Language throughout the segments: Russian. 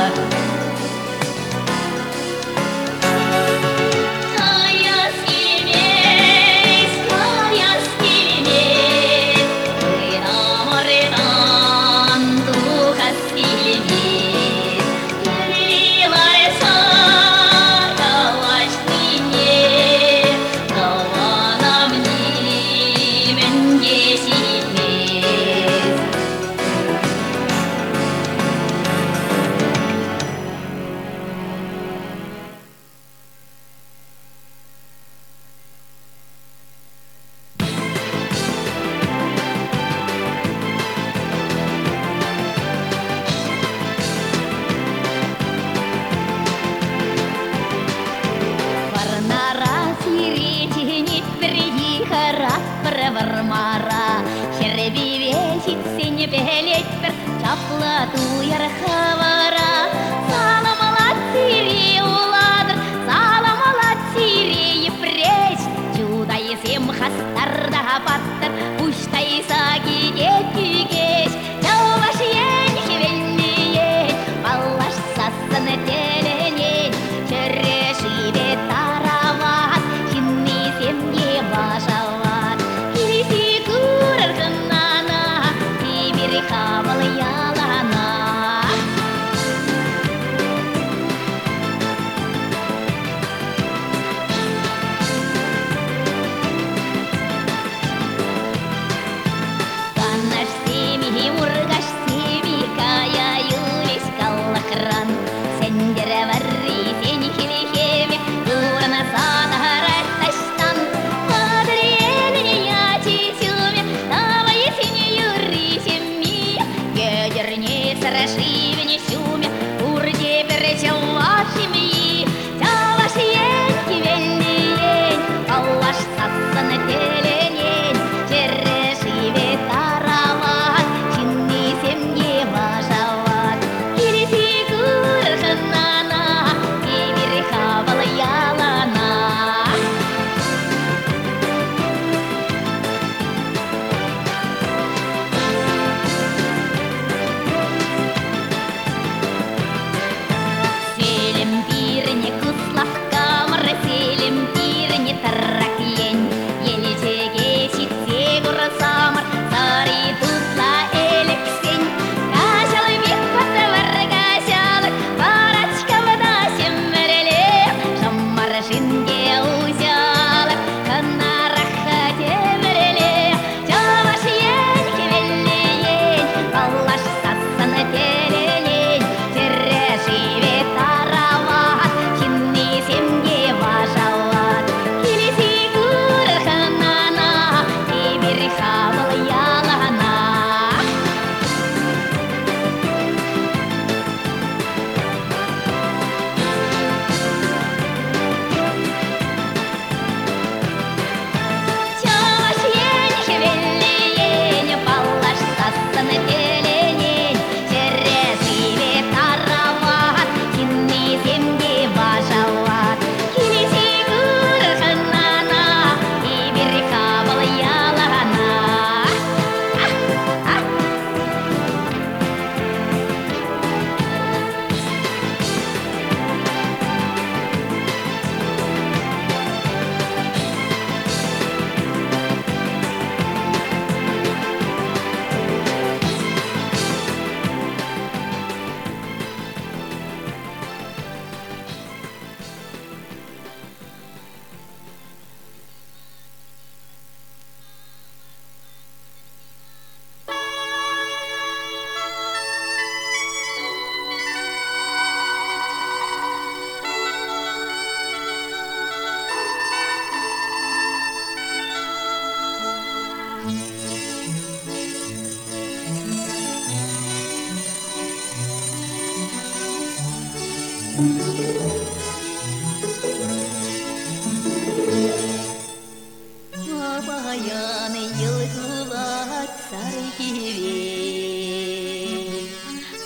Charlotte. love. гривен несю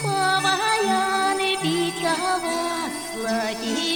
Славяны битого слави.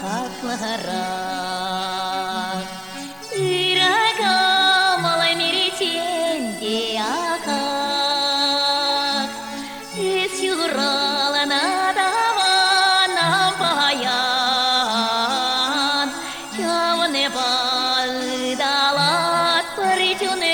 Рахат Махарад. Ирага малай меретенге ахак. Эс юрала надавана паян. Явне балдалат паритюне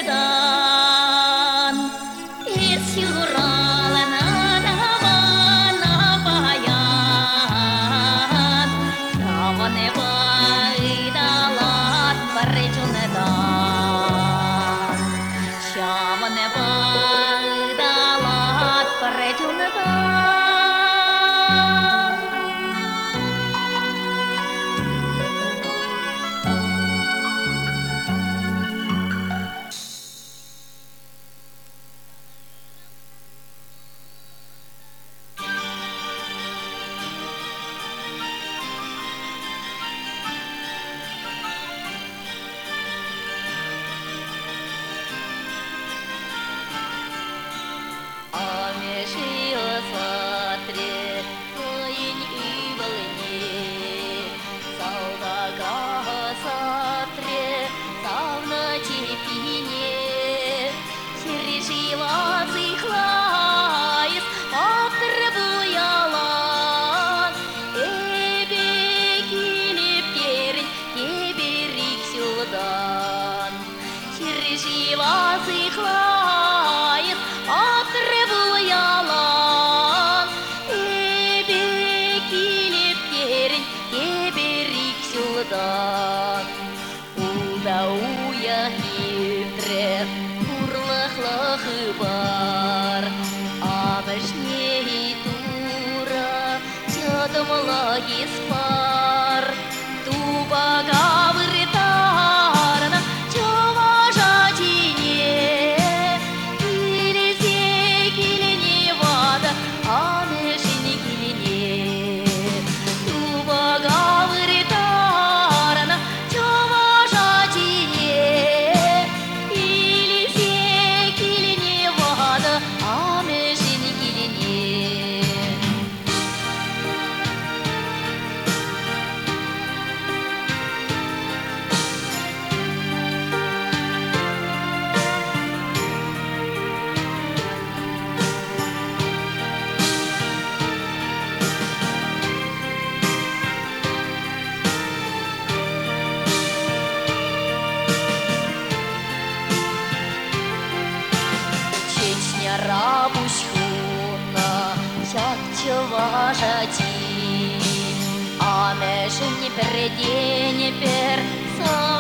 межі не передені пер сонная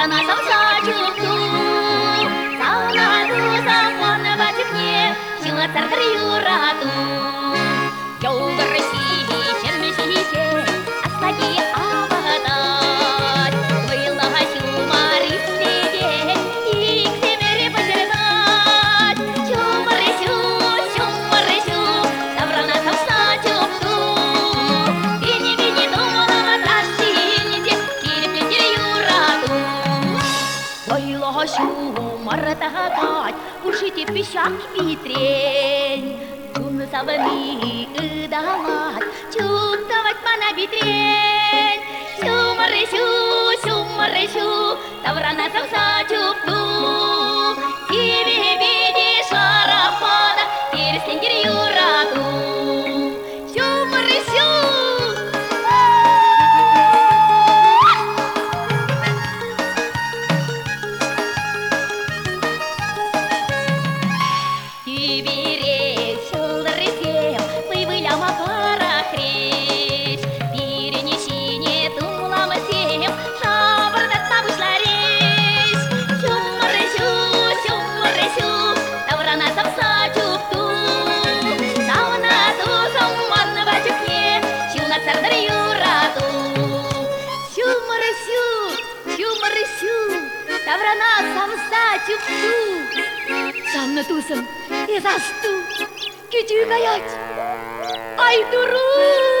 小马小 ताव चुप्त विषु समेषु तव रा च natusan. Isas tu, kicu kayat. Ay, turun!